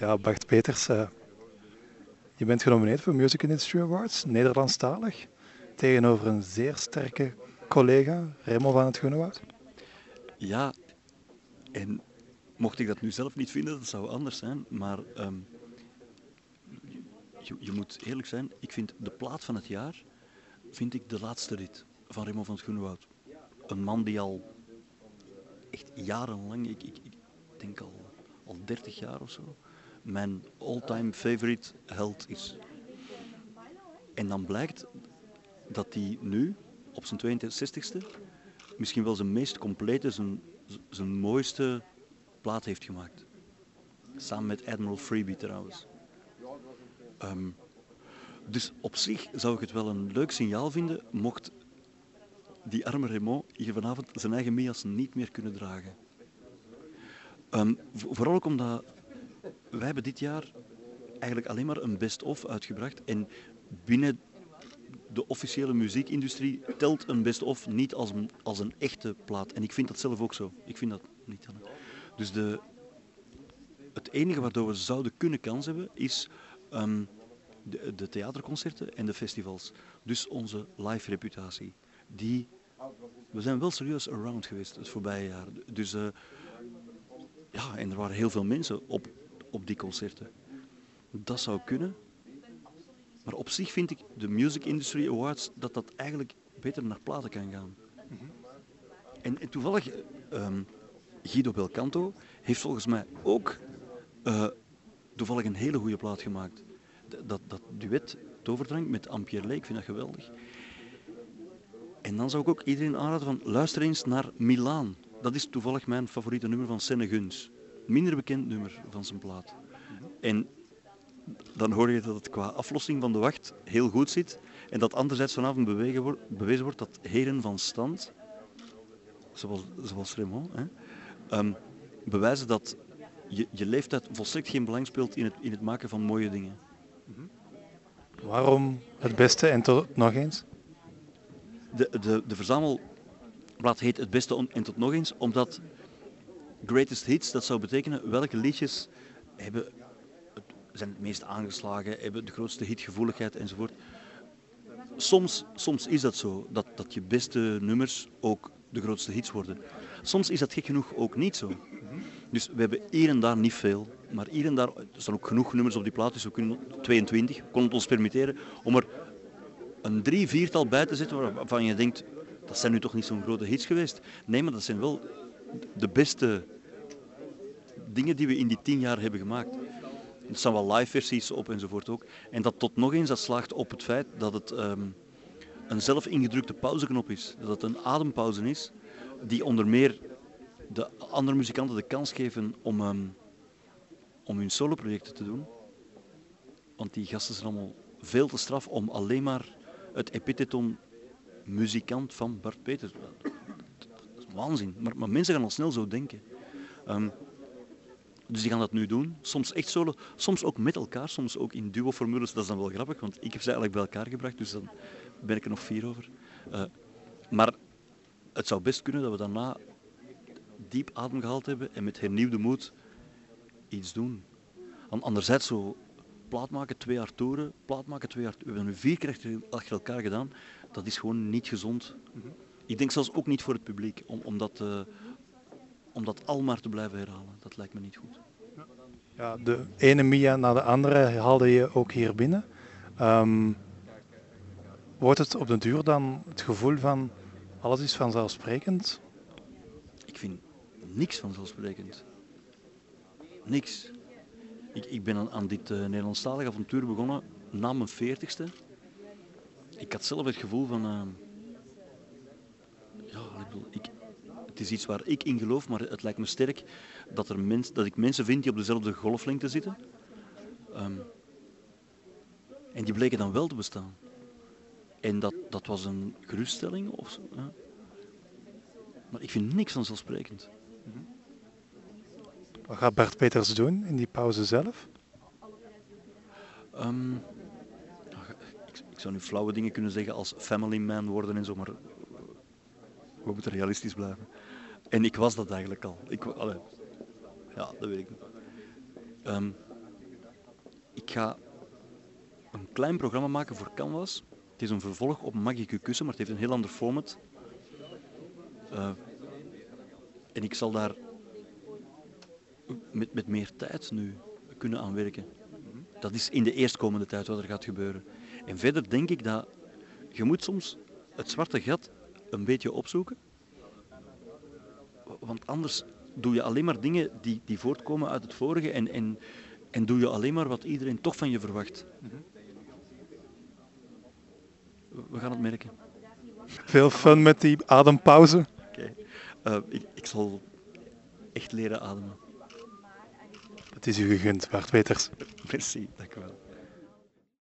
Ja, Bart Peters, uh, je bent genomineerd voor Music Industry Awards, Nederlandstalig, tegenover een zeer sterke collega, Remo van het Groenewoud. Ja, en mocht ik dat nu zelf niet vinden, dat zou anders zijn, maar um, je, je, moet eerlijk zijn, ik vind de plaat van het jaar, vind ik de laatste rit van Remo van het Groenewoud. Een man die al echt jarenlang, ik, ik, ik denk al, al 30 jaar of zo, mijn all-time favorite held is. En dan blijkt dat hij nu, op zijn 62ste, misschien wel zijn meest complete, zijn, zijn mooiste plaat heeft gemaakt. Samen met Admiral Freebie trouwens. Um, dus op zich zou ik het wel een leuk signaal vinden mocht die arme Raymond hier vanavond zijn eigen Mias niet meer kunnen dragen. Um, vooral ook omdat wij hebben dit jaar eigenlijk alleen maar een best-of uitgebracht. En binnen de officiële muziekindustrie telt een best-of niet als een, als een echte plaat. En ik vind dat zelf ook zo. Ik vind dat niet. Dus de, het enige waardoor we zouden kunnen kans hebben is um, de, de, theaterconcerten en de festivals. Dus onze live reputatie. Die, we zijn wel serieus around geweest het voorbije jaar. Dus uh, ja, en er waren heel veel mensen op, op die concerten. Dat zou kunnen. Maar op zich vind ik de Music Industry Awards dat dat eigenlijk beter naar platen kan gaan. En, toevallig, um, Guido Belcanto heeft volgens mij ook uh, toevallig een hele goede plaat gemaakt. Dat, dat duet Toverdrang met Ampère Leek, ik vind dat geweldig. En dan zou ik ook iedereen aanraden van luister eens naar Milaan. Dat is toevallig mijn favoriete nummer van Senne Guns. Minder bekend nummer van zijn plaat. En dan hoor je dat het qua aflossing van de wacht heel goed zit. En dat anderzijds vanavond bewezen wordt dat heren van stand, zoals, zoals Raymond, hè, um, bewijzen dat je, je leeftijd volstrekt geen belang speelt in het, in het maken van mooie dingen. Waarom het beste en tot nog eens? De, de, de verzamelblad heet Het beste en tot nog eens, omdat greatest hits, dat zou betekenen welke liedjes hebben zijn het meest aangeslagen, hebben de grootste hitgevoeligheid enzovoort. Soms, soms is dat zo, dat, dat je beste nummers ook de grootste hits worden. Soms is dat gek genoeg ook niet zo. Dus we hebben hier en daar niet veel, maar hier en daar, er staan ook genoeg nummers op die plaat, dus we kunnen 22, we konden het ons permitteren om er een drie, viertal bij te zetten waarvan je denkt, dat zijn nu toch niet zo'n grote hits geweest. Nee, maar dat zijn wel de beste dingen die we in die tien jaar hebben gemaakt. Er staan wel live versies op enzovoort ook. En dat tot nog eens dat slaagt op het feit dat het um, een zelf ingedrukte pauzeknop is. Dat het een adempauze is die onder meer de andere muzikanten de kans geven om, um, om hun soloprojecten te doen. Want die gasten zijn allemaal veel te straf om alleen maar het epitheton muzikant van Bart Peters. Dat is waanzin. Maar, maar mensen gaan al snel zo denken. Um, dus die gaan dat nu doen. Soms echt solo, soms ook met elkaar, soms ook in duo-formules. Dat is dan wel grappig, want ik heb ze eigenlijk bij elkaar gebracht, dus dan ben ik er nog vier over. Uh, maar het zou best kunnen dat we daarna diep adem gehaald hebben en met hernieuwde moed iets doen. Anderzijds zo plaat maken, twee jaar toeren, plaat maken, twee jaar We hebben nu vier keer achter elkaar gedaan. Dat is gewoon niet gezond. Ik denk zelfs ook niet voor het publiek, om, om dat... Uh, om dat al maar te blijven herhalen. Dat lijkt me niet goed. Ja, de ene Mia na de andere haalde je ook hier binnen. Um, wordt het op de duur dan het gevoel van alles is vanzelfsprekend? Ik vind niks vanzelfsprekend. Niks. Ik, ik ben aan, aan dit uh, Nederlandstalige avontuur begonnen na mijn veertigste. Ik had zelf het gevoel van... Uh, ik, het is iets waar ik in geloof, maar het lijkt me sterk dat, er mens, dat ik mensen vind die op dezelfde golflengte zitten. Um, en die bleken dan wel te bestaan. En dat, dat was een geruststelling of zo. Maar ik vind niks vanzelfsprekend. Wat gaat Bert Peters doen in die pauze zelf? Um, ik, ik, zou nu flauwe dingen kunnen zeggen als family man worden en zo, maar we moeten realistisch blijven. En ik was dat eigenlijk al. Ik, ja, dat weet ik niet. Um, ik ga een klein programma maken voor Canvas. Het is een vervolg op Magic Kussen, maar het heeft een heel ander format. Uh, en ik zal daar met, met meer tijd nu kunnen aan werken. Dat is in de eerstkomende tijd wat er gaat gebeuren. En verder denk ik dat je moet soms het zwarte gat een beetje opzoeken. Want anders doe je alleen maar dingen die, die voortkomen uit het vorige en, en, en doe je alleen maar wat iedereen toch van je verwacht. We gaan het merken. Veel fun met die adempauze. Oké, uh, ik, ik zal echt leren ademen. Het is u gegund, Bart Peters. Merci, dank u wel.